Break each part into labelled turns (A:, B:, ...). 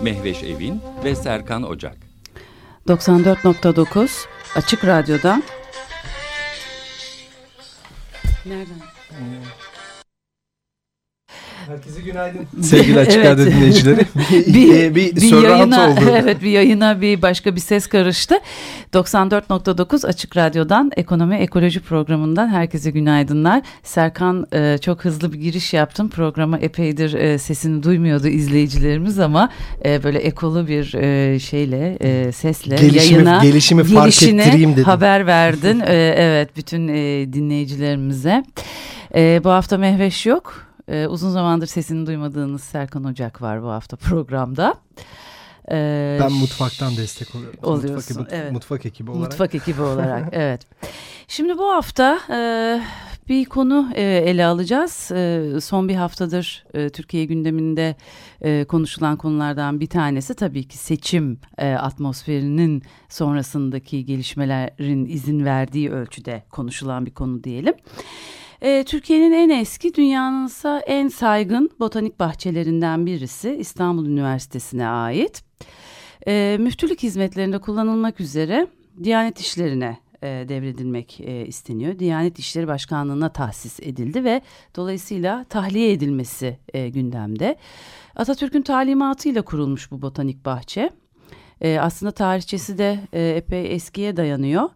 A: Mehveş Evin ve Serkan Ocak.
B: 94.9 Açık Radyo'da Nereden?
C: Günaydın. Sevgili Açık evet. Radyo dinleyicileri.
B: bir, bir, bir yayına, oldu. Evet bir yayına bir başka bir ses karıştı. 94.9 Açık Radyo'dan Ekonomi Ekoloji programından herkese günaydınlar. Serkan e, çok hızlı bir giriş yaptım. Programa epeydir e, sesini duymuyordu izleyicilerimiz ama e, böyle ekolu bir e, şeyle e, sesle
C: gelişimi,
B: yayına
C: gelişimi fark ettireyim dedim.
B: haber verdin. e, evet bütün e, dinleyicilerimize. E, bu hafta Mehveş yok. Ee, uzun zamandır sesini duymadığınız Serkan Ocak var bu hafta programda.
C: Ee, ben mutfaktan destek oluyorum.
B: Oluyorsun,
C: mutfak, evet. mutfak ekibi olarak.
B: Mutfak ekibi olarak, evet. Şimdi bu hafta e, bir konu e, ele alacağız. E, son bir haftadır e, Türkiye gündeminde e, konuşulan konulardan bir tanesi tabii ki seçim e, atmosferinin sonrasındaki gelişmelerin izin verdiği ölçüde konuşulan bir konu diyelim. E, Türkiye'nin en eski, dünyanın ise en saygın botanik bahçelerinden birisi İstanbul Üniversitesi'ne ait. E, müftülük hizmetlerinde kullanılmak üzere Diyanet İşleri'ne e, devredilmek e, isteniyor. Diyanet İşleri Başkanlığı'na tahsis edildi ve dolayısıyla tahliye edilmesi e, gündemde. Atatürk'ün talimatıyla kurulmuş bu botanik bahçe. E, aslında tarihçesi de e, epey eskiye dayanıyor.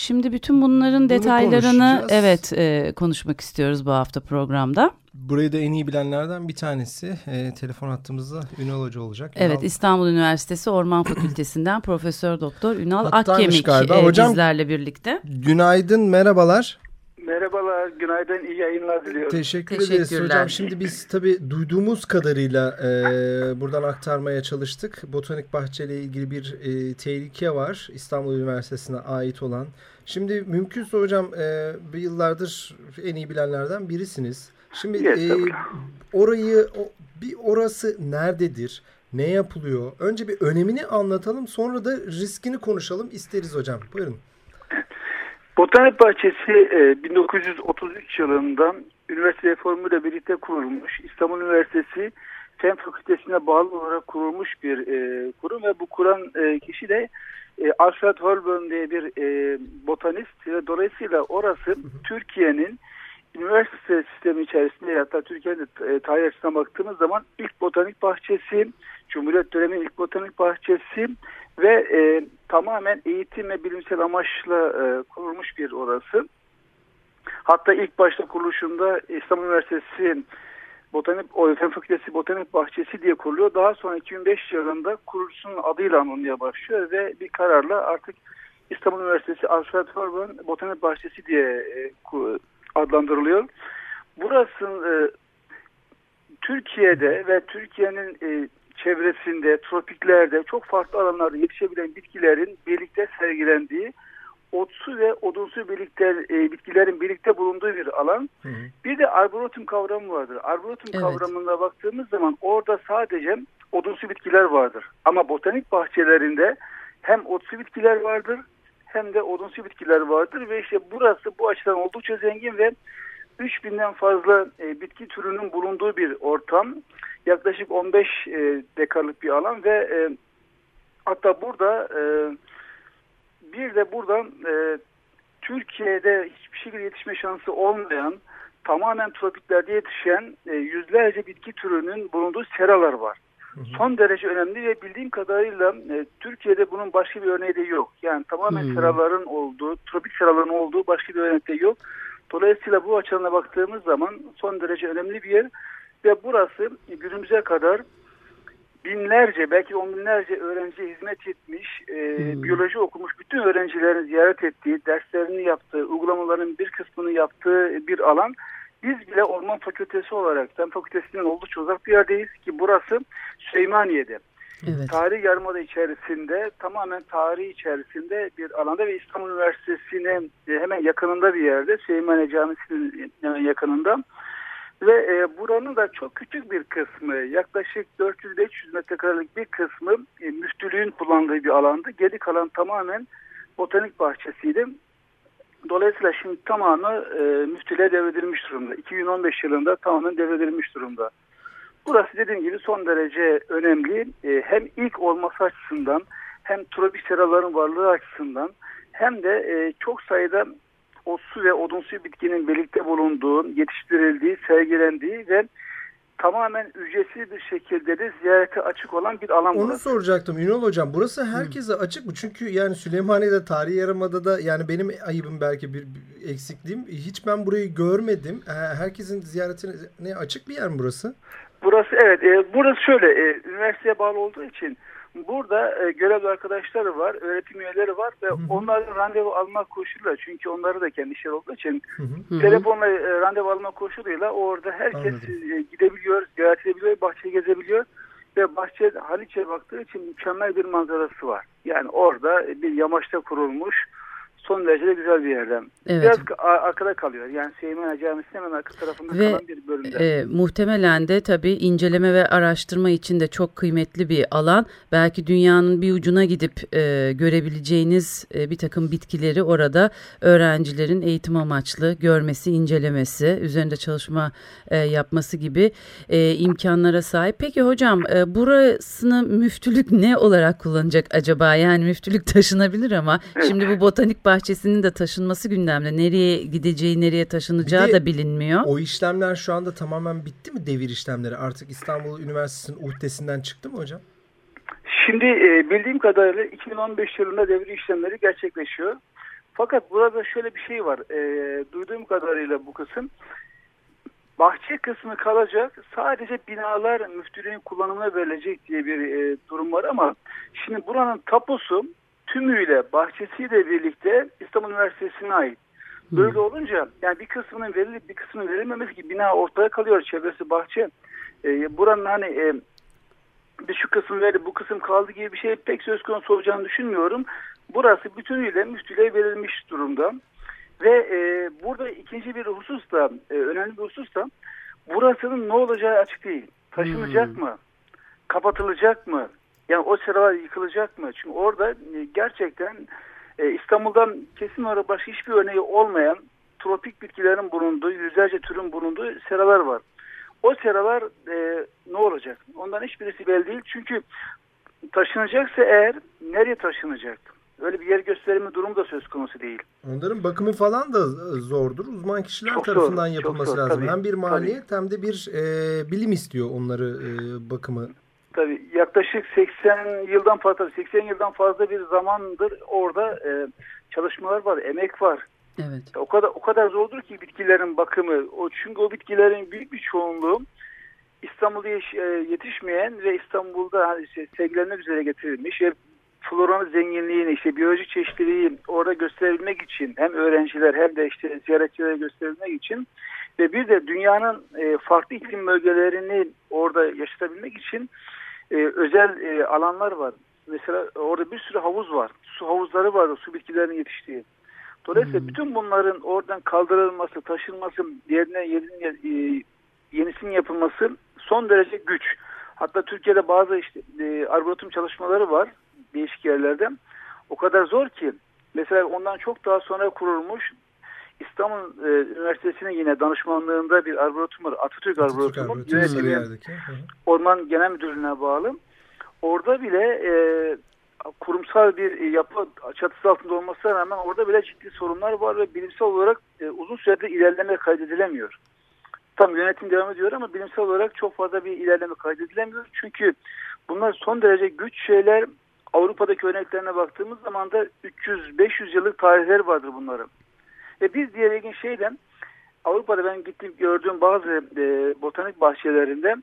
B: Şimdi bütün bunların Bunu detaylarını evet e, konuşmak istiyoruz bu hafta programda.
C: Burayı da en iyi bilenlerden bir tanesi e, telefon attığımızda Ünal Hoca olacak.
B: Evet Ünal... İstanbul Üniversitesi Orman Fakültesinden Profesör Doktor Ünal Akkemik e, Hocam, bizlerle birlikte.
C: Günaydın merhabalar.
D: Merhabalar, günaydın, iyi yayınlar diliyorum.
C: Teşekkür ederiz hocam. Şimdi biz tabii duyduğumuz kadarıyla e, buradan aktarmaya çalıştık. Botanik Bahçe ile ilgili bir e, tehlike var İstanbul Üniversitesi'ne ait olan. Şimdi mümkünse hocam e, bir yıllardır en iyi bilenlerden birisiniz. Şimdi e, orayı, o, bir orası nerededir? Ne yapılıyor? Önce bir önemini anlatalım sonra da riskini konuşalım isteriz hocam. Buyurun.
D: Botanik Bahçesi 1933 e, yılında üniversite reformuyla birlikte kurulmuş. İstanbul Üniversitesi Fen Fakültesine bağlı olarak kurulmuş bir e, kurum ve bu kuran e, kişi de Alfred Holborn diye bir botanist ve dolayısıyla orası Türkiye'nin üniversite sistemi içerisinde hatta Türkiye'de e, tarih açısından baktığımız zaman ilk botanik bahçesi, Cumhuriyet döneminin ilk botanik bahçesi ve e, tamamen eğitim ve bilimsel amaçla e, kurulmuş bir orası. Hatta ilk başta kuruluşunda İstanbul Üniversitesi Botanik, Fen Fakültesi Botanik Bahçesi diye kuruluyor. Daha sonra 2005 yılında kuruluşun adıyla anılmaya başlıyor ve bir kararla artık İstanbul Üniversitesi Alfred Horban Botanik Bahçesi diye e, adlandırılıyor. Burası e, Türkiye'de ve Türkiye'nin e, çevresinde, tropiklerde çok farklı alanlarda yetişebilen bitkilerin birlikte sergilendiği otsu ve odunsu birlikte e, bitkilerin birlikte bulunduğu bir alan. Hı hı. Bir de arboretum kavramı vardır. Arboretum evet. kavramına baktığımız zaman orada sadece odunsu bitkiler vardır. Ama botanik bahçelerinde hem otsu bitkiler vardır hem de odunsu bitkiler vardır ve işte burası bu açıdan oldukça zengin ve 3000'den fazla e, bitki türünün bulunduğu bir ortam. Yaklaşık 15 e, dekarlık bir alan ve e, hatta burada e, bir de buradan e, Türkiye'de hiçbir şekilde yetişme şansı olmayan tamamen tropiklerde yetişen e, yüzlerce bitki türünün bulunduğu seralar var. Son derece önemli ve bildiğim kadarıyla e, Türkiye'de bunun başka bir örneği de yok. Yani tamamen hmm. seraların olduğu, tropik seraların olduğu başka bir örnek de yok. Dolayısıyla bu açıdan baktığımız zaman son derece önemli bir yer ve burası günümüze kadar binlerce belki on binlerce öğrenciye hizmet etmiş, e, hmm. biyoloji okumuş bütün öğrencilerin ziyaret ettiği, derslerini yaptığı, uygulamaların bir kısmını yaptığı bir alan. Biz bile Orman Fakültesi olarak, Fen Fakültesi'nin oldukça uzak bir yerdeyiz ki burası Süleymaniye'de.
B: Evet.
D: Tarihi yarımada içerisinde tamamen tarihi içerisinde bir alanda ve İstanbul Üniversitesi'nin e, hemen yakınında bir yerde Süleymaniye Camisi'nin hemen yakınında ve e, buranın da çok küçük bir kısmı yaklaşık 400-500 metrekarelik bir kısmı e, müftülüğün kullandığı bir alandı. Geri kalan tamamen botanik bahçesiydi. Dolayısıyla şimdi tamamı e, müftülüğe devredilmiş durumda. 2015 yılında tamamen devredilmiş durumda. Burası dediğim gibi son derece önemli. E, hem ilk olması açısından hem tropik seraların varlığı açısından hem de e, çok sayıda otsu ve odunsu bitkinin birlikte bulunduğu, yetiştirildiği, sergilendiği ve tamamen ücretsiz bir şekilde de ziyarete açık olan bir alan
C: Onu
D: burası.
C: soracaktım Ünal Hocam. Burası herkese hmm. açık mı? Çünkü yani Süleymaniye'de tarihi yarımadada yani benim ayıbım belki bir, bir eksikliğim. Hiç ben burayı görmedim. Herkesin ziyaretine açık bir yer mi burası?
D: Burası evet. E, burası şöyle. E, üniversiteye bağlı olduğu için Burada e, görevli arkadaşları var, öğretim üyeleri var ve hı hı. onlardan randevu almak koşuluyla çünkü onları da kendi işleri olduğu için hı hı. telefonla e, randevu almak koşuluyla orada herkes e, gidebiliyor, ziyaret edebiliyor, bahçeyi gezebiliyor ve bahçe Haliç'e baktığı için mükemmel bir manzarası var. Yani orada bir yamaçta kurulmuş son derece güzel bir yerden. Evet. Biraz arkada kalıyor. Yani Süleyman Camisi'nin hemen arka tarafında ve, kalan bir bölümde.
B: E, muhtemelen de tabii inceleme ve araştırma için de çok kıymetli bir alan. Belki dünyanın bir ucuna gidip e, görebileceğiniz e, bir takım bitkileri orada öğrencilerin eğitim amaçlı görmesi, incelemesi, üzerinde çalışma e, yapması gibi e, imkanlara sahip. Peki hocam e, burasını müftülük ne olarak kullanacak acaba? Yani müftülük taşınabilir ama evet. şimdi bu botanik bahçesinin de taşınması gündemde. Nereye gideceği, nereye taşınacağı da bilinmiyor.
C: O işlemler şu anda tamamen bitti mi devir işlemleri? Artık İstanbul Üniversitesi'nin uhdesinden çıktı mı hocam?
D: Şimdi e, bildiğim kadarıyla 2015 yılında devir işlemleri gerçekleşiyor. Fakat burada şöyle bir şey var. E, duyduğum kadarıyla bu kısım bahçe kısmı kalacak. Sadece binalar müftülüğün kullanımına verilecek diye bir e, durum var ama şimdi buranın tapusu tümüyle bahçesiyle birlikte İstanbul Üniversitesi'ne ait. Böyle olunca yani bir kısmının verilip bir kısmının verilmemesi ki bina ortaya kalıyor çevresi bahçe. E, buranın hani e, bir şu kısım verdi bu kısım kaldı gibi bir şey pek söz konusu olacağını düşünmüyorum. Burası bütünüyle müftülüğe verilmiş durumda. Ve e, burada ikinci bir husus da e, önemli bir husus da burasının ne olacağı açık değil. Taşınacak hmm. mı? Kapatılacak mı? Yani o sıralar yıkılacak mı? Çünkü orada e, gerçekten e, İstanbul'dan kesin olarak başka hiçbir örneği olmayan tropik bitkilerin bulunduğu, yüzlerce türün bulunduğu seralar var. O seralar e, ne olacak? Ondan hiçbirisi belli değil. Çünkü taşınacaksa eğer nereye taşınacak? Öyle bir yer gösterimi durumu da söz konusu değil.
C: Onların bakımı falan da zordur. Uzman kişiler çok tarafından zor, yapılması zor, lazım. Tabii, hem bir maliyet tabii. hem de bir e, bilim istiyor onları e, bakımı
D: Tabii yaklaşık 80 yıldan fazla 80 yıldan fazla bir zamandır orada e, çalışmalar var, emek var.
B: Evet.
D: O kadar o kadar zordur ki bitkilerin bakımı. O çünkü o bitkilerin büyük bir çoğunluğu İstanbul'da e, yetişmeyen ve İstanbul'da hani işte sergilenmek üzere getirilmiş ve floranın zenginliğini, işte biyolojik çeşitliliği orada gösterebilmek için hem öğrenciler hem de işte ziyaretçilere gösterebilmek için ve bir de dünyanın e, farklı iklim bölgelerini orada yaşatabilmek için e, özel e, alanlar var. Mesela orada bir sürü havuz var. Su havuzları var, su bitkilerinin yetiştiği. Dolayısıyla hmm. bütün bunların oradan kaldırılması, taşınması, yerine yerine e, yenisinin yapılması son derece güç. Hatta Türkiye'de bazı işte e, arboretum çalışmaları var değişik yerlerde. O kadar zor ki mesela ondan çok daha sonra kurulmuş İstanbul e, Üniversitesi'nin yine danışmanlığında bir arboretum var. Atatürk, Arboretumu. Yönetimi Orman Genel Müdürlüğü'ne bağlı. Orada bile e, kurumsal bir yapı çatısı altında olmasına rağmen orada bile ciddi sorunlar var ve bilimsel olarak e, uzun süredir ilerleme kaydedilemiyor. Tam yönetim devam ediyor ama bilimsel olarak çok fazla bir ilerleme kaydedilemiyor. Çünkü bunlar son derece güç şeyler. Avrupa'daki örneklerine baktığımız zaman da 300-500 yıllık tarihleri vardır bunların. Ve biz diğer ilginç şey de Avrupa'da ben gittim gördüğüm bazı e, botanik bahçelerinde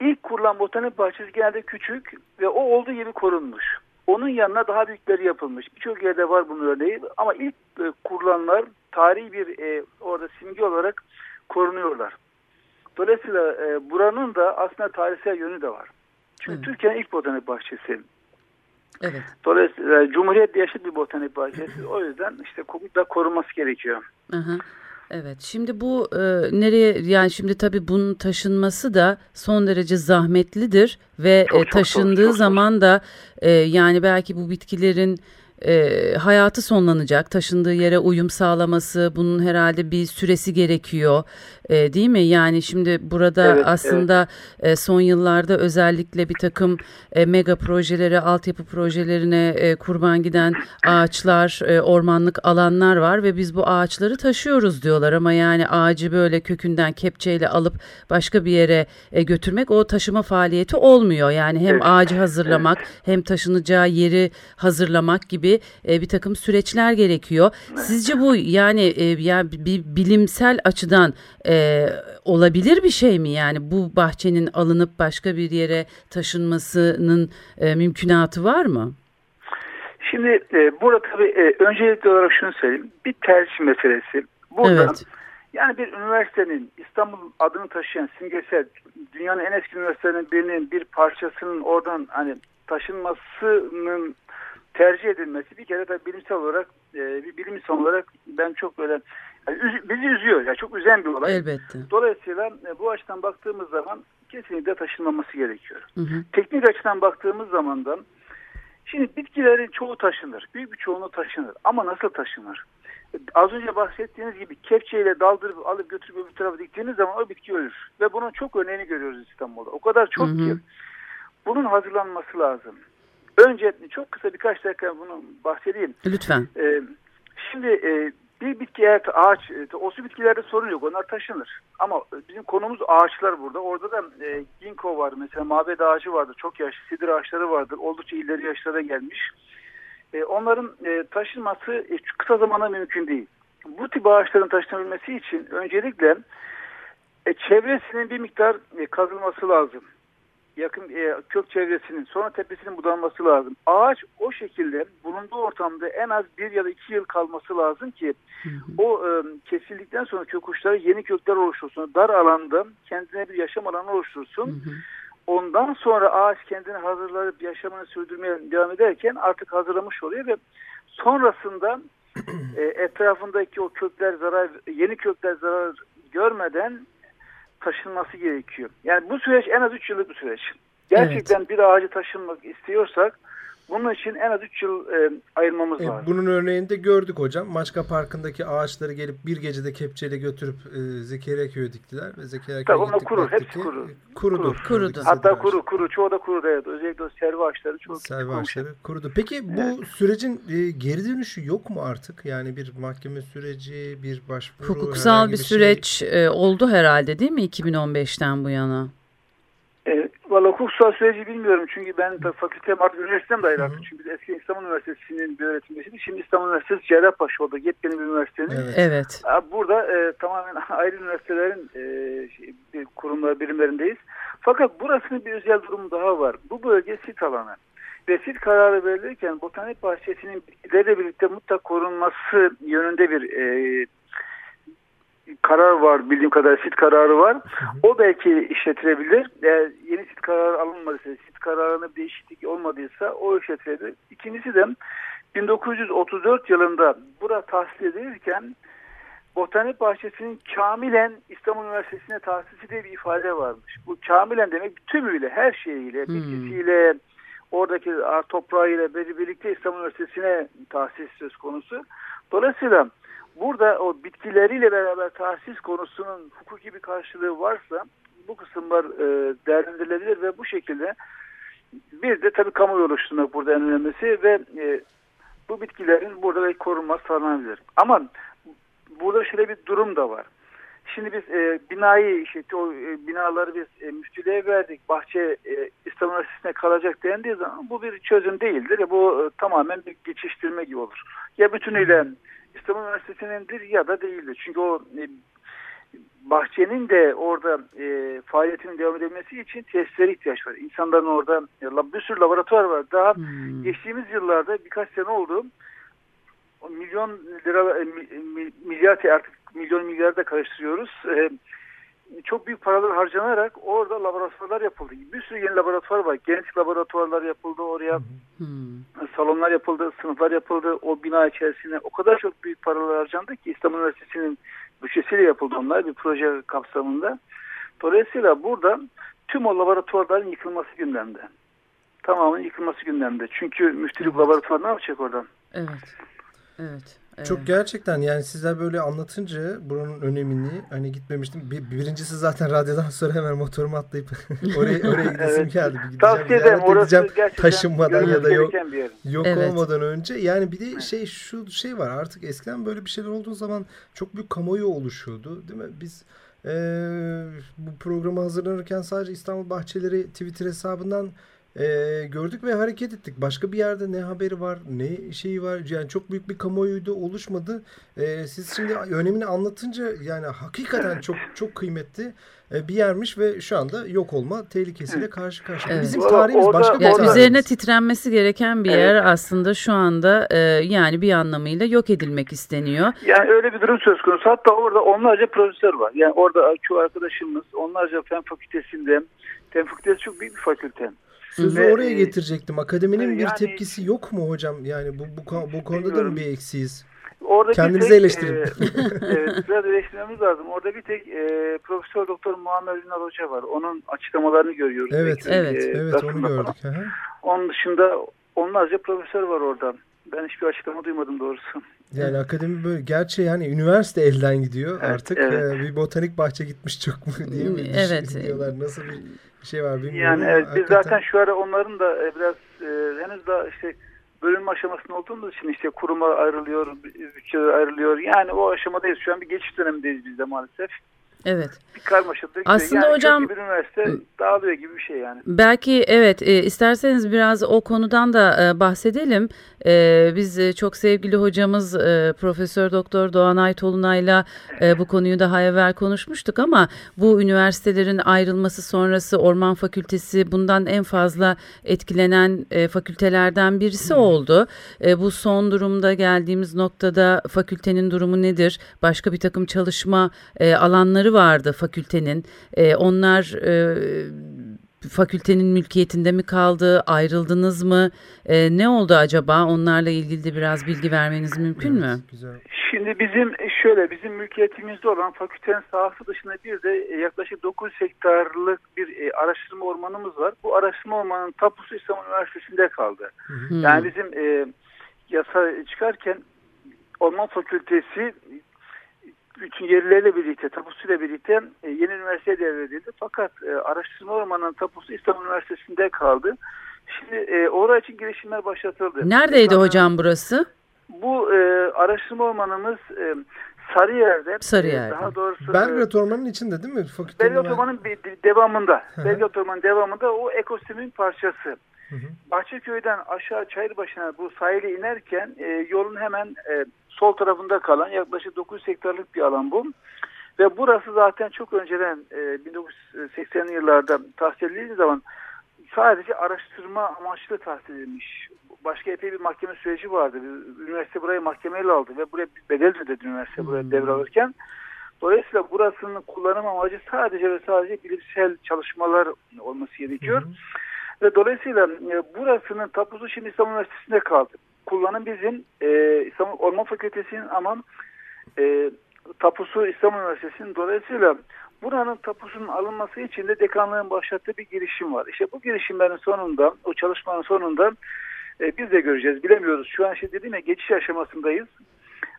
D: ilk kurulan botanik bahçesi genelde küçük ve o olduğu gibi korunmuş. Onun yanına daha büyükleri yapılmış. Birçok yerde var bunun örneği ama ilk e, kurulanlar tarihi bir e, orada simge olarak korunuyorlar. Dolayısıyla e, buranın da aslında tarihsel yönü de var. Çünkü
B: Evet.
D: Türkiye'nin ilk botanik bahçesi.
B: Evet.
D: Dolayısıyla Cumhuriyet yaşıt bir botanik bahçesi. O yüzden işte da korunması gerekiyor.
B: Aha. Evet şimdi bu e, nereye yani şimdi tabii bunun taşınması da son derece zahmetlidir ve
D: Çok,
B: e,
D: çok
B: taşındığı
D: zor, çok zor.
B: zaman da e, yani belki bu bitkilerin e, hayatı sonlanacak taşındığı yere uyum sağlaması bunun herhalde bir süresi gerekiyor e, değil mi? Yani şimdi burada
D: Evet,
B: aslında e, son yıllarda özellikle bir takım e, mega projelere altyapı projelerine e, kurban giden ağaçlar e, ormanlık alanlar var ve biz bu ağaçları taşıyoruz diyorlar ama yani ağacı böyle kökünden kepçeyle alıp başka bir yere e, götürmek o taşıma faaliyeti olmuyor. Yani hem
D: Evet,
B: ağacı hazırlamak hem taşınacağı yeri hazırlamak gibi e, bir takım süreçler gerekiyor. Sizce bu yani e, ya bir bilimsel açıdan e, olabilir bir şey mi yani bu bahçenin alınıp başka bir yere taşınmasının e, mümkünatı var mı?
D: Şimdi e, burada tabii e, öncelikli olarak şunu söyleyeyim. Bir tercih meselesi. Burada
B: Evet.
D: yani bir üniversitenin İstanbul adını taşıyan simgesel dünyanın en eski üniversitelerinden birinin bir parçasının oradan hani taşınmasının tercih edilmesi bir kere tabii bilimsel olarak e, bir bilim insanı olarak ben çok böyle yani üz- bizi üzüyor. Yani çok üzen bir olay.
B: Elbette.
D: Dolayısıyla e, bu açıdan baktığımız zaman kesinlikle taşınmaması gerekiyor.
B: Hı hı.
D: Teknik açıdan baktığımız zaman da şimdi bitkilerin çoğu taşınır. Büyük bir çoğunluğu taşınır. Ama nasıl taşınır? Az önce bahsettiğiniz gibi kepçeyle daldırıp alıp götürüp öbür tarafa diktiğiniz zaman o bitki ölür. Ve bunun çok örneğini görüyoruz İstanbul'da. O kadar çok
B: Hı hı.
D: ki bunun hazırlanması lazım. Önce çok kısa birkaç dakika bunu bahsedeyim.
B: Lütfen.
D: Ee, şimdi e, bir bitki eğer ağaç, e, osu bitkilerde sorun yok. Onlar taşınır. Ama bizim konumuz ağaçlar burada. Orada da e, ginkgo var. Mesela mabed ağacı vardır. Çok yaşlı. Sidir ağaçları vardır. Oldukça ileri yaşlara gelmiş. E, onların e, taşınması e, kısa zamanda mümkün değil. Bu tip ağaçların taşınabilmesi için öncelikle e, çevresinin bir miktar e, kazılması lazım yakın e, kök çevresinin sonra tepesinin budanması lazım. Ağaç o şekilde bulunduğu ortamda en az bir ya da iki yıl kalması lazım ki o e, kesildikten sonra kök uçları yeni kökler oluştursun. Dar alanda kendine bir yaşam alanı oluştursun.
B: Hı hı.
D: Ondan sonra ağaç kendini hazırlayıp yaşamını sürdürmeye devam ederken artık hazırlamış oluyor ve sonrasında e, etrafındaki o kökler zarar, yeni kökler zarar görmeden taşınması gerekiyor. Yani bu süreç en az 3 yıllık bir süreç. Gerçekten bir ağacı taşınmak istiyorsak bunun için en az 3 yıl e, ayırmamız
C: E,
D: lazım.
C: bunun örneğini de gördük hocam. Maçka Parkı'ndaki ağaçları gelip bir gecede kepçeyle götürüp e, Zekeriyaköy'e diktiler ve Zekeriyaköy'e
D: Tabii onlar
C: gittik
D: kurur, hepsi
C: e, Kurudu.
D: Kurur.
B: Kurudu.
D: Hatta kuru kuru çoğu da kurudu evet. Özellikle o servi ağaçları çok
C: Servi
D: kurumuş.
C: ağaçları kurudu. Peki bu sürecin e, geri dönüşü yok mu artık? Yani bir mahkeme süreci, bir başvuru,
B: Hukuksal
C: herhangi
B: bir
C: şey-
B: süreç e, oldu herhalde değil mi 2015'ten bu yana?
D: Valla hukuksal süreci bilmiyorum çünkü ben fakültem artık üniversitem de ayrı
C: Hı hı.
D: artık. Çünkü biz eski İstanbul Üniversitesi'nin bir öğretim üyesiydik. Şimdi İstanbul Üniversitesi Cerrahpaşa oldu. Yepyeni bir üniversitenin.
C: Evet.
D: Burada e, tamamen ayrı üniversitelerin e, şey, bir kurumlar birimlerindeyiz. Fakat burasının bir özel durumu daha var. Bu bölge sit alanı. Ve sit kararı verilirken botanik bahçesinin bitkilerle birlikte mutlak korunması yönünde bir e, karar var bildiğim kadarıyla sit kararı var. O belki işletilebilir. Eğer yeni sit kararı alınmadıysa, sit kararına bir değişiklik olmadıysa o işletilebilir. İkincisi de 1934 yılında bura tahsis edilirken Botanik Bahçesi'nin kamilen İstanbul Üniversitesi'ne tahsisi diye bir ifade varmış. Bu kamilen demek tümüyle, her şeyiyle,
B: Hmm.
D: bitkisiyle, oradaki toprağıyla bir- birlikte İstanbul Üniversitesi'ne tahsis söz konusu. Dolayısıyla burada o bitkileriyle beraber tahsis konusunun hukuki bir karşılığı varsa bu kısımlar e, değerlendirilebilir ve bu şekilde bir de tabii kamu oluşturmak burada en önemlisi ve e, bu bitkilerin burada belki korunması sağlanabilir. Ama burada şöyle bir durum da var. Şimdi biz e, binayı işte o e, binaları biz e, müftülüğe verdik. Bahçe e, İstanbul Üniversitesi'ne kalacak dendiği zaman bu bir çözüm değildir. Bu e, tamamen bir geçiştirme gibi olur. Ya bütünüyle İstanbul Üniversitesi'nindir ya da değildir. Çünkü o e, bahçenin de orada e, faaliyetinin devam edebilmesi için tesislere ihtiyaç var. İnsanların orada e, bir sürü laboratuvar var. Daha
B: Hmm.
D: geçtiğimiz yıllarda birkaç sene oldu. Milyon lira, e, mi- mi- milyar artık milyon milyar da karıştırıyoruz. E, çok büyük paralar harcanarak orada laboratuvarlar yapıldı. Bir sürü yeni laboratuvar var. Genç laboratuvarlar yapıldı oraya. Hmm. Salonlar yapıldı, sınıflar yapıldı. O bina içerisinde o kadar çok büyük paralar harcandı ki İstanbul Üniversitesi'nin bütçesiyle yapıldı onlar bir proje kapsamında. Dolayısıyla burada tüm o laboratuvarların yıkılması gündemde. Tamamen yıkılması gündemde. Çünkü müftülük evet. laboratuvar ne yapacak oradan?
B: Evet. Evet.
C: Çok gerçekten yani sizler böyle anlatınca buranın önemini hani gitmemiştim. Bir, birincisi zaten radyodan sonra hemen motorumu atlayıp oraya oraya gidesim evet. geldi. Bir
D: Tavsiye ederim. Orası
C: taşınmadan ya da yok, yok evet. olmadan önce. Yani bir de şey şu şey var artık eskiden böyle bir şeyler olduğu zaman çok büyük kamuoyu oluşuyordu değil mi? Biz e, bu programı hazırlanırken sadece İstanbul Bahçeleri Twitter hesabından e, gördük ve hareket ettik. Başka bir yerde ne haberi var, ne şeyi var. Yani çok büyük bir kamuoyu da oluşmadı. E, siz şimdi önemini anlatınca yani hakikaten çok çok kıymetli bir yermiş ve şu anda yok olma tehlikesiyle karşı karşıya. Evet. Bizim tarihimiz orada, başka bir
B: yani Üzerine titrenmesi gereken bir evet. yer aslında şu anda e, yani bir anlamıyla yok edilmek isteniyor.
D: Yani öyle bir durum söz konusu. Hatta orada onlarca profesör var. Yani orada çoğu arkadaşımız onlarca fen fakültesinde, fen fakültesi çok büyük bir fakülte.
C: Sözü Ve, oraya e, getirecektim. Akademinin yani, bir tepkisi yok mu hocam? Yani bu bu, bu konuda da mı bir eksiyiz? Orada Kendimizi tek, eleştirin. E,
D: evet, biraz eleştirmemiz lazım. Orada bir tek e, Profesör Doktor Muammer Ünal Hoca var. Onun açıklamalarını görüyoruz.
C: Evet, Peki, evet, e, evet onu gördük.
D: Onun dışında onlarca profesör var orada. Ben hiçbir açıklama duymadım doğrusu.
C: Yani akademi böyle gerçi yani üniversite elden gidiyor evet, artık. Evet. Ee, bir botanik bahçe gitmiş çok mu diye mi evet. diyorlar. Nasıl bir şey var bilmiyorum.
D: Yani evet, biz zaten şu ara onların da e, biraz e, henüz daha işte bölünme aşamasında olduğumuz için işte kuruma ayrılıyor, bütçeler ayrılıyor. Yani o aşamadayız. Şu an bir geçiş dönemindeyiz biz de maalesef.
B: Evet.
D: Bir karmaşadır.
B: Aslında
D: yani
B: hocam
D: bir üniversite dağılıyor gibi bir şey yani.
B: Belki evet e, isterseniz biraz o konudan da e, bahsedelim. E, biz e, çok sevgili hocamız e, Profesör Doktor Doğan Aytolunay'la e, bu konuyu daha evvel konuşmuştuk ama bu üniversitelerin ayrılması sonrası Orman Fakültesi bundan en fazla etkilenen e, fakültelerden birisi oldu. E, bu son durumda geldiğimiz noktada fakültenin durumu nedir? Başka bir takım çalışma e, alanları vardı fakültenin. E, onlar e, fakültenin mülkiyetinde mi kaldı? Ayrıldınız mı? E, ne oldu acaba? Onlarla ilgili de biraz bilgi vermeniz mümkün evet, mü?
D: Güzel. Şimdi bizim şöyle bizim mülkiyetimizde olan fakültenin sahası dışında bir de e, yaklaşık 9 hektarlık bir e, araştırma ormanımız var. Bu araştırma ormanının tapusu İstanbul Üniversitesi'nde kaldı. Hı hı. Yani bizim e, yasa çıkarken Orman Fakültesi bütün yerleriyle birlikte, tapusuyla birlikte e, yeni üniversiteye devredildi. Fakat e, araştırma ormanının tapusu İstanbul Üniversitesi'nde kaldı. Şimdi e, oraya için girişimler başlatıldı.
B: Neredeydi İstanbul, hocam burası?
D: Bu e, araştırma ormanımız e, Sarıyer'de.
B: Sarıyer'de.
C: Daha doğrusu Belgrad Ormanı'nın içinde değil mi?
D: Belgrad Ormanı'nın devamında. Belgrad Ormanı'nın devamında o ekosistemin parçası. Hı hı. Bahçeköy'den aşağı Çayırbaşı'na bu sahile inerken e, yolun hemen e, sol tarafında kalan yaklaşık 900 hektarlık bir alan bu. Ve burası zaten çok önceden e, 1980'li yıllarda tahsil edildiği zaman sadece araştırma amaçlı tahsil edilmiş. Başka epey bir mahkeme süreci vardı. Üniversite burayı mahkemeyle aldı ve buraya bir bedel ödedi üniversite buraya hmm. devralırken. Dolayısıyla burasının kullanım amacı sadece ve sadece bilimsel çalışmalar olması gerekiyor. Hmm. Ve dolayısıyla e, burasının tapusu şimdi İstanbul Üniversitesi'nde kaldı. Kullanım bizim e, İstanbul Orman Fakültesi'nin ama e, tapusu İstanbul Üniversitesi'nin. Dolayısıyla buranın tapusunun alınması için de dekanlığın başlattığı bir girişim var. İşte bu girişimlerin sonunda, o çalışmanın sonunda e, biz de göreceğiz. Bilemiyoruz. Şu an işte dediğim ya geçiş aşamasındayız.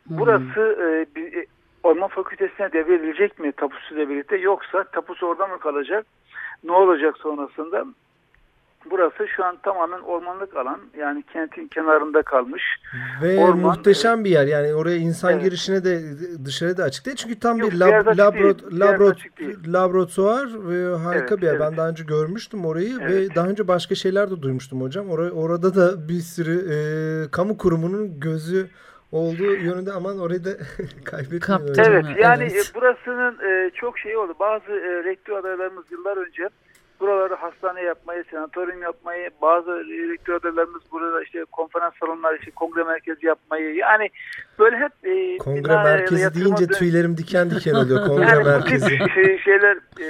D: Burası e, bir, e, Orman Fakültesi'ne devredilecek mi tapusuyla birlikte yoksa tapusu orada mı kalacak? Ne olacak sonrasında? Burası şu an tamamen ormanlık alan. Yani kentin kenarında kalmış.
C: Ve Orman, muhteşem bir yer. Yani oraya insan evet. girişine de dışarıda da açık değil. Çünkü tam Yok, bir lab, labro, labro, laboratuvar ve harika evet, bir yer. Evet. Ben daha önce görmüştüm orayı evet. ve daha önce başka şeyler de duymuştum hocam. Or orada da bir sürü e, kamu kurumunun gözü olduğu yönünde aman orayı da kaybetmeyin.
D: Evet yani evet. E, burasının e, çok şeyi oldu. Bazı e, rektör adaylarımız yıllar önce buraları hastane yapmayı, senatoryum yapmayı, bazı rektör burada işte konferans salonları, işte kongre merkezi yapmayı yani böyle hep e,
C: kongre merkezi deyince tüylerim diken diken oluyor kongre yani merkezi.
D: Şey, şeyler e,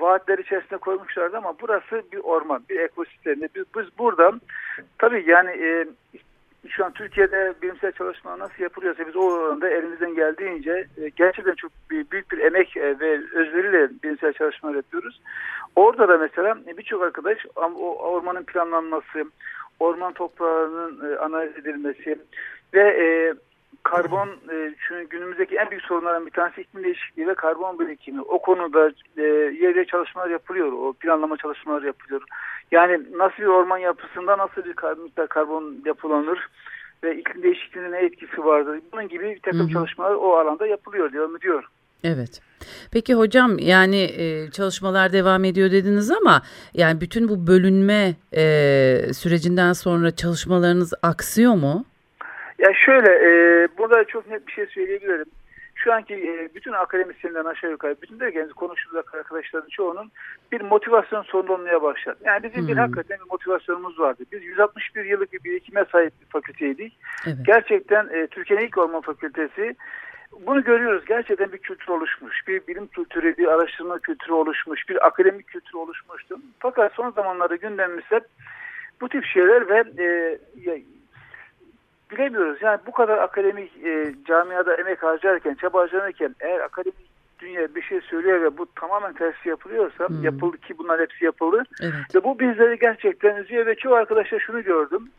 D: vaatler içerisinde koymuşlardı ama burası bir orman, bir ekosistem. Biz, biz buradan tabii yani e, şu an Türkiye'de bilimsel çalışmalar nasıl yapılıyorsa biz o oranda elimizden geldiğince e, gerçekten çok büyük bir emek e, ve özveriyle bilimsel çalışmalar yapıyoruz. Orada da mesela birçok arkadaş ormanın planlanması, orman toprağının e, analiz edilmesi ve karbon çünkü günümüzdeki en büyük sorunlardan bir tanesi iklim değişikliği ve karbon birikimi. O konuda e, yerde çalışmalar yapılıyor. O planlama çalışmaları yapılıyor. Yani nasıl bir orman yapısında nasıl bir miktar karbon yapılanır ve iklim değişikliğine ne etkisi vardır. Bunun gibi bir takım hı hı. çalışmalar o alanda yapılıyor, devam ediyor.
B: Evet. Peki hocam yani e, çalışmalar devam ediyor dediniz ama yani bütün bu bölünme e, sürecinden sonra çalışmalarınız aksıyor mu?
D: Ya şöyle e, burada çok net bir şey söyleyebilirim. Şu anki e, bütün akademisyenlerin aşağı yukarı, bütün derken konuştuğumuz arkadaşların çoğunun bir motivasyon sorunu olmaya başladı. Yani bizim hmm. bir hakikaten bir motivasyonumuz vardı. Biz 161 yıllık bir birikime sahip bir fakülteydik. Evet. Gerçekten e, Türkiye'nin ilk orman fakültesi bunu görüyoruz. Gerçekten bir kültür oluşmuş. Bir bilim kültürü, bir araştırma kültürü oluşmuş. Bir akademik kültürü oluşmuştu. Fakat son zamanlarda gündemimiz hep bu tip şeyler ve e, bilemiyoruz. Yani bu kadar akademik e, camiada emek harcarken, çaba harcanırken eğer akademik dünya bir şey söylüyor ve bu tamamen tersi yapılıyorsa hmm. yapıldı ki bunlar hepsi yapıldı. Evet. Ve bu bizleri gerçekten üzüyor ve çoğu arkadaşlar şunu gördüm.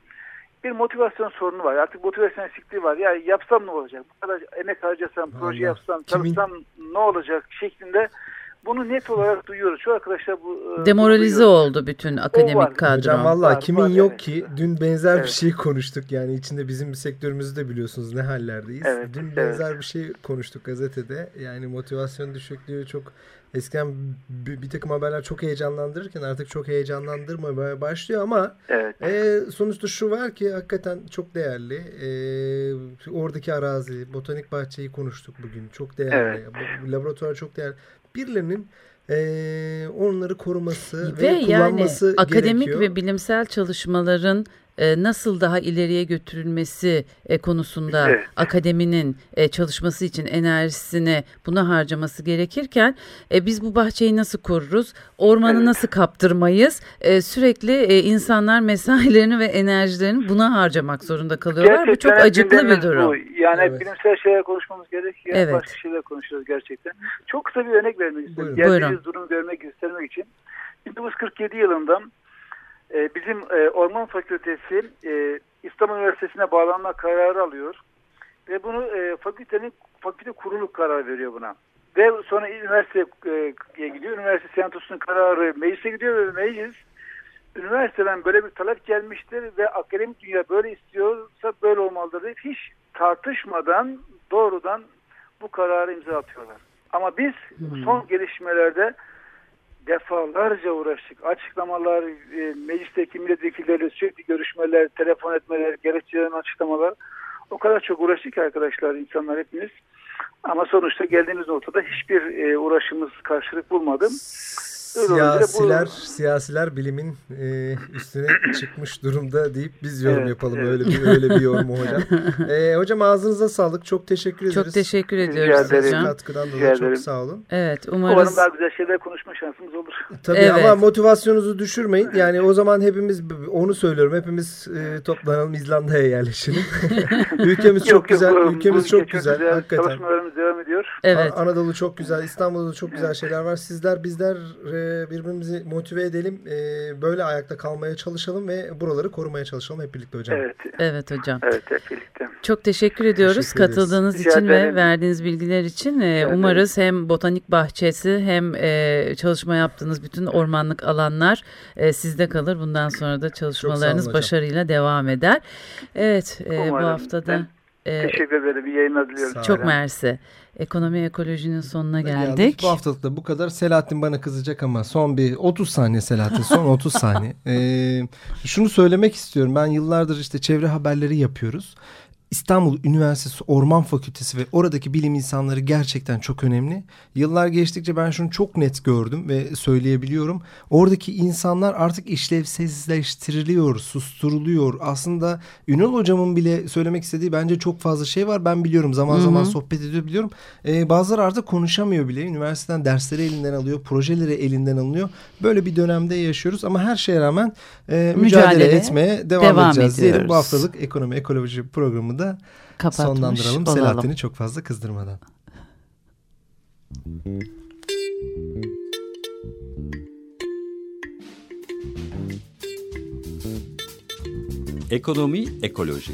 D: Bir motivasyon sorunu var. Artık motivasyon eksikliği var. Ya yapsam ne olacak? Bu kadar emek harcasam, proje yapsam, çalışsam Kimin... ne olacak şeklinde bunu net olarak duyuyoruz. Şu arkadaşlar bu
B: e, demoralize oldu bütün akademik kadro.
C: Hocam valla kimin var, yok evet. ki dün benzer evet. bir şey konuştuk. Yani içinde bizim bir sektörümüzü de biliyorsunuz ne hallerdeyiz. Evet, dün benzer evet. bir şey konuştuk gazetede. Yani motivasyon düşüklüğü çok eskiden bir, bir takım haberler çok heyecanlandırırken artık çok heyecanlandırmaya başlıyor ama evet. e, sonuçta şu var ki hakikaten çok değerli. E, oradaki arazi, botanik bahçeyi konuştuk bugün. Çok değerli. Evet. Laboratuvar çok değerli birilerinin e, onları koruması ve, ve kullanması yani,
B: akademik
C: gerekiyor.
B: ve bilimsel çalışmaların nasıl daha ileriye götürülmesi e, konusunda evet. akademinin e, çalışması için enerjisini buna harcaması gerekirken biz bu bahçeyi nasıl koruruz? Ormanı evet. nasıl kaptırmayız? sürekli insanlar mesailerini ve enerjilerini buna harcamak zorunda kalıyorlar. Gerçekten bu çok acıklı bir durum. Bu.
D: Yani evet. bilimsel şeyler konuşmamız gerekiyor. Evet. Başka şeyler konuşuyoruz gerçekten. Çok kısa bir örnek vermek. Geldiğiniz durum görmek göstermek için. 1947 yılında e, bizim e, Orman Fakültesi e, İstanbul Üniversitesi'ne bağlanma kararı alıyor. Ve bunu e, fakültenin fakülte kurulu karar veriyor buna. Ve sonra üniversiteye e, gidiyor. Üniversite senatosunun kararı meclise gidiyor ve meclis üniversiteden böyle bir talep gelmiştir ve akademik dünya böyle istiyorsa böyle olmalıdır deyip hiç tartışmadan doğrudan bu kararı imza atıyorlar. Ama biz hmm. son gelişmelerde defalarca uğraştık. Açıklamalar, e, meclisteki milletvekilleriyle sürekli görüşmeler, telefon etmeler, gerekçelerin açıklamalar. O kadar çok uğraştık ki arkadaşlar, insanlar hepimiz. Ama sonuçta geldiğimiz noktada hiçbir e, uğraşımız karşılık bulmadı.
C: Siyasiler, siyasiler bilimin e, üstüne çıkmış durumda deyip biz yorum evet, yapalım evet. öyle bir öyle bir yorum hocam. E, hocam ağzınıza sağlık. Çok teşekkür ederiz.
B: Çok teşekkür ediyoruz Rica hocam.
C: Katkıdan dolayı çok sağ olun.
B: Evet, umarız.
D: Umarım daha güzel şeyler konuşma şansımız olur.
C: Tabii evet. ama motivasyonunuzu düşürmeyin. Yani o zaman hepimiz onu söylüyorum. Hepimiz e, toplanalım İzlanda'ya yerleşelim. ülkemiz çok yok, güzel. Yok, ülkemiz çok, çok güzel. güzel. Hakikaten.
D: Çalışmalarımız devam ediyor.
C: Evet. Anadolu çok güzel. İstanbul'da çok güzel şeyler var. Sizler bizler e, birbirimizi motive edelim. E, böyle ayakta kalmaya çalışalım ve buraları korumaya çalışalım hep birlikte hocam.
D: Evet.
B: Evet hocam.
D: Evet hep birlikte.
B: Çok teşekkür ediyoruz teşekkür katıldığınız Rica için ederim. ve verdiğiniz bilgiler için. E, umarız hem botanik bahçesi hem e, çalışma yaptığınız bütün ormanlık alanlar e, sizde kalır. Bundan sonra da çalışmalarınız başarıyla devam eder. Evet e, bu haftada... Ben
D: ee, Teşekkür ederim. İyi yayınlar diliyorum.
B: Çok mersi. Ekonomi ekolojinin sonuna geldik. geldik.
C: Bu haftalık da bu kadar. Selahattin bana kızacak ama son bir 30 saniye Selahattin. Son 30 saniye. Ee, şunu söylemek istiyorum. Ben yıllardır işte çevre haberleri yapıyoruz. İstanbul Üniversitesi Orman Fakültesi ve oradaki bilim insanları gerçekten çok önemli. Yıllar geçtikçe ben şunu çok net gördüm ve söyleyebiliyorum. Oradaki insanlar artık işlevsizleştiriliyor, susturuluyor. Aslında Ünal hocamın bile söylemek istediği bence çok fazla şey var. Ben biliyorum zaman Hı-hı. zaman sohbet ediyor biliyorum. Ee, bazıları artık konuşamıyor bile. Üniversiteden dersleri elinden alıyor, projeleri elinden alınıyor. Böyle bir dönemde yaşıyoruz ama her şeye rağmen e, mücadele, mücadele etmeye devam, devam edeceğiz. Ediyoruz. Diyelim bu haftalık ekonomi ekoloji programı da Kapatmış sonlandıralım. Olalım. Selahattin'i çok fazla kızdırmadan.
A: Ekonomi ekoloji.